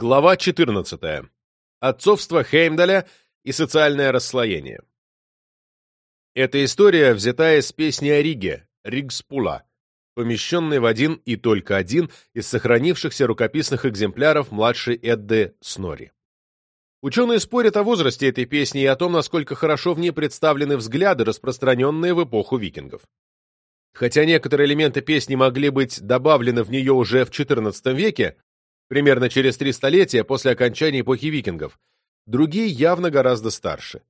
Глава 14. Отцовство Хеймдаля и социальное расслоение. Эта история взята из песни о Риге, Ригспула, помещенной в один и только один из сохранившихся рукописных экземпляров младшей Эдды Снори. Ученые спорят о возрасте этой песни и о том, насколько хорошо в ней представлены взгляды, распространенные в эпоху викингов. Хотя некоторые элементы песни могли быть добавлены в нее уже в XIV веке, примерно через три столетия после окончания эпохи викингов, другие явно гораздо старше.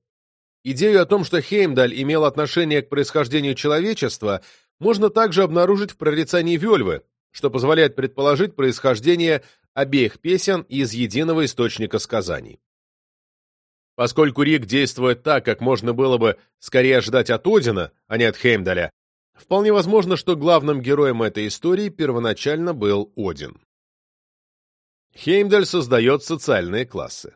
Идею о том, что Хеймдаль имел отношение к происхождению человечества, можно также обнаружить в прорицании Вельвы, что позволяет предположить происхождение обеих песен из единого источника сказаний. Поскольку Рик действует так, как можно было бы скорее ожидать от Одина, а не от Хеймдаля, вполне возможно, что главным героем этой истории первоначально был Один. Хеймдаль создает социальные классы.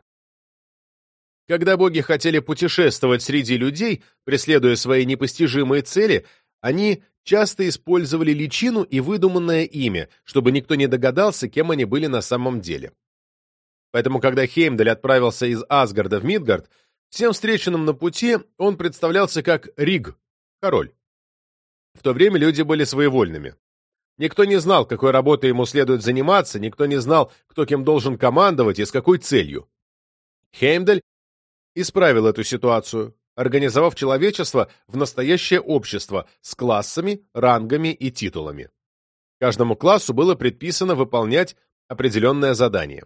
Когда боги хотели путешествовать среди людей, преследуя свои непостижимые цели, они часто использовали личину и выдуманное имя, чтобы никто не догадался, кем они были на самом деле. Поэтому, когда Хеймдаль отправился из Асгарда в Мидгард, всем встреченным на пути он представлялся как Риг, король. В то время люди были своевольными. Никто не знал, какой работой ему следует заниматься, никто не знал, кто кем должен командовать и с какой целью. Хеймдаль исправил эту ситуацию, организовав человечество в настоящее общество с классами, рангами и титулами. Каждому классу было предписано выполнять определенное задание.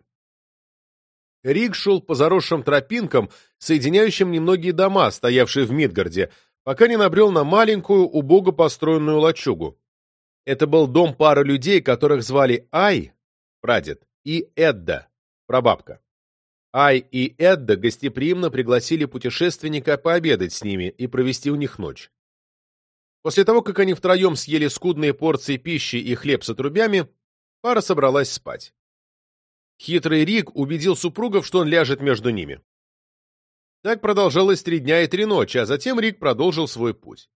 Риг шел по заросшим тропинкам, соединяющим немногие дома, стоявшие в Мидгарде, пока не набрел на маленькую, убого построенную лачугу. Это был дом пары людей, которых звали Ай, прадед, и Эдда, прабабка. Ай и Эдда гостеприимно пригласили путешественника пообедать с ними и провести у них ночь. После того, как они втроем съели скудные порции пищи и хлеб с отрубями, пара собралась спать. Хитрый Рик убедил супругов, что он ляжет между ними. Так продолжалось три дня и три ночи, а затем Рик продолжил свой путь.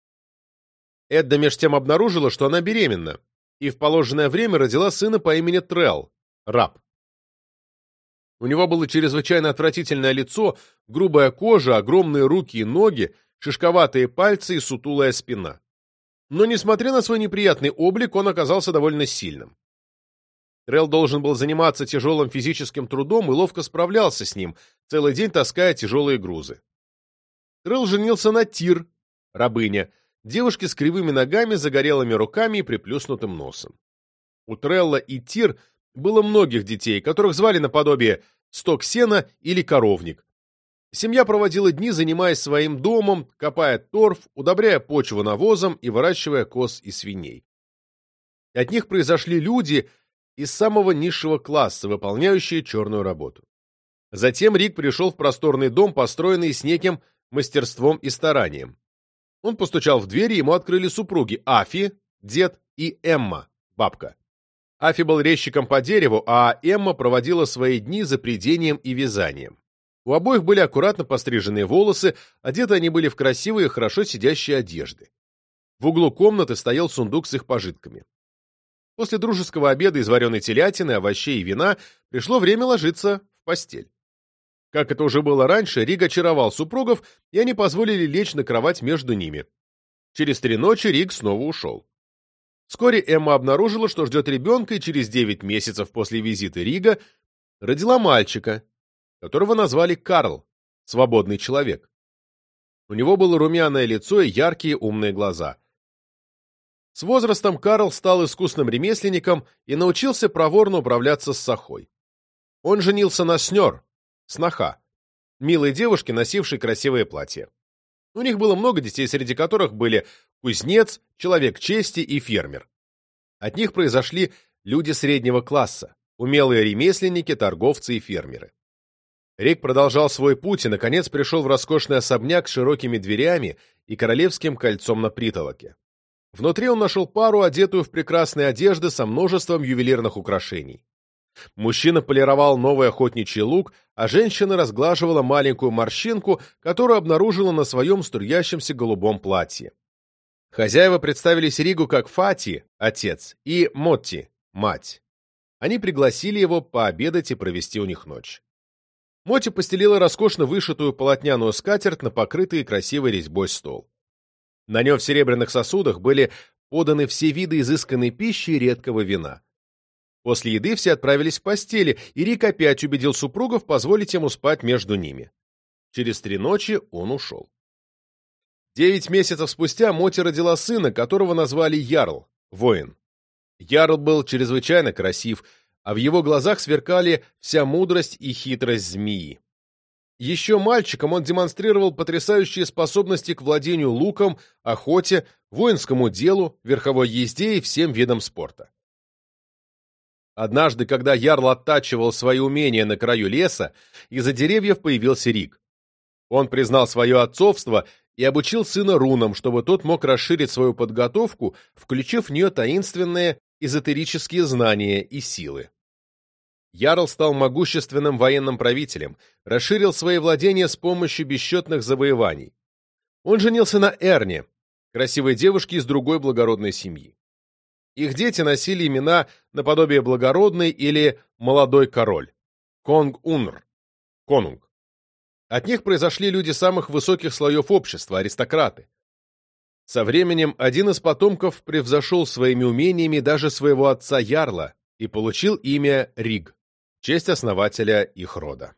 Эдда меж тем обнаружила, что она беременна, и в положенное время родила сына по имени Трелл, раб. У него было чрезвычайно отвратительное лицо, грубая кожа, огромные руки и ноги, шишковатые пальцы и сутулая спина. Но, несмотря на свой неприятный облик, он оказался довольно сильным. Трелл должен был заниматься тяжелым физическим трудом и ловко справлялся с ним, целый день таская тяжелые грузы. Трелл женился на Тир, рабыня, девушки с кривыми ногами, загорелыми руками и приплюснутым носом. У Трелла и Тир было многих детей, которых звали наподобие сток сена или коровник. Семья проводила дни, занимаясь своим домом, копая торф, удобряя почву навозом и выращивая коз и свиней. От них произошли люди из самого низшего класса, выполняющие черную работу. Затем Рик пришел в просторный дом, построенный с неким мастерством и старанием. Он постучал в дверь, и ему открыли супруги Афи, дед и Эмма, бабка. Афи был резчиком по дереву, а Эмма проводила свои дни за придением и вязанием. У обоих были аккуратно постриженные волосы, одеты они были в красивые, хорошо сидящие одежды. В углу комнаты стоял сундук с их пожитками. После дружеского обеда из вареной телятины, овощей и вина пришло время ложиться в постель. Как это уже было раньше, Риг очаровал супругов, и они позволили лечь на кровать между ними. Через три ночи Риг снова ушел. Вскоре Эмма обнаружила, что ждет ребенка, и через девять месяцев после визита Рига родила мальчика, которого назвали Карл, свободный человек. У него было румяное лицо и яркие умные глаза. С возрастом Карл стал искусным ремесленником и научился проворно управляться с сахой. Он женился на Снер, сноха, милой девушке, носившей красивое платье. У них было много детей, среди которых были кузнец, человек чести и фермер. От них произошли люди среднего класса, умелые ремесленники, торговцы и фермеры. Рик продолжал свой путь и, наконец, пришел в роскошный особняк с широкими дверями и королевским кольцом на притолоке. Внутри он нашел пару, одетую в прекрасные одежды со множеством ювелирных украшений. Мужчина полировал новый охотничий лук, а женщина разглаживала маленькую морщинку, которую обнаружила на своем струящемся голубом платье. Хозяева представились Ригу как Фати, отец, и Мотти, мать. они пригласили его пообедать и провести у них ночь. Моти постелила роскошно вышитую полотняную скатерть на покрытый красивой резьбой стол. На нем в серебряных сосудах были поданы все виды изысканной пищи и редкого вина. После еды все отправились в постели, и Рик опять убедил супругов позволить ему спать между ними. Через три ночи он ушел. Девять месяцев спустя Моти родила сына, которого назвали Ярл, воин. Ярл был чрезвычайно красив, а в его глазах сверкали вся мудрость и хитрость змеи. Еще мальчиком он демонстрировал потрясающие способности к владению луком, охоте, воинскому делу, верховой езде и всем видам спорта. Однажды, когда Ярл оттачивал свои умения на краю леса, из-за деревьев появился Рик. Он признал свое отцовство и обучил сына рунам, чтобы тот мог расширить свою подготовку, включив в нее таинственные эзотерические знания и силы. Ярл стал могущественным военным правителем, расширил свои владения с помощью бесчетных завоеваний. Он женился на Эрне, красивой девушке из другой благородной семьи. Их дети носили имена наподобие благородный или молодой король, Конг-Унр, конунг. От них произошли люди самых высоких слоев общества, аристократы. Со временем один из потомков превзошел своими умениями даже своего отца Ярла и получил имя Риг, честь основателя их рода.